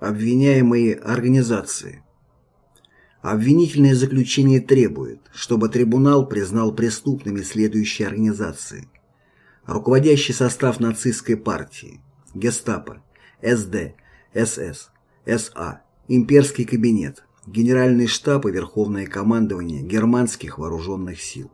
Обвиняемые организации. Обвинительное заключение требует, чтобы трибунал признал преступными следующие организации. Руководящий состав нацистской партии, гестапо, СД, СС, СА, имперский кабинет, Генеральный штаб и Верховное командование германских вооруженных сил.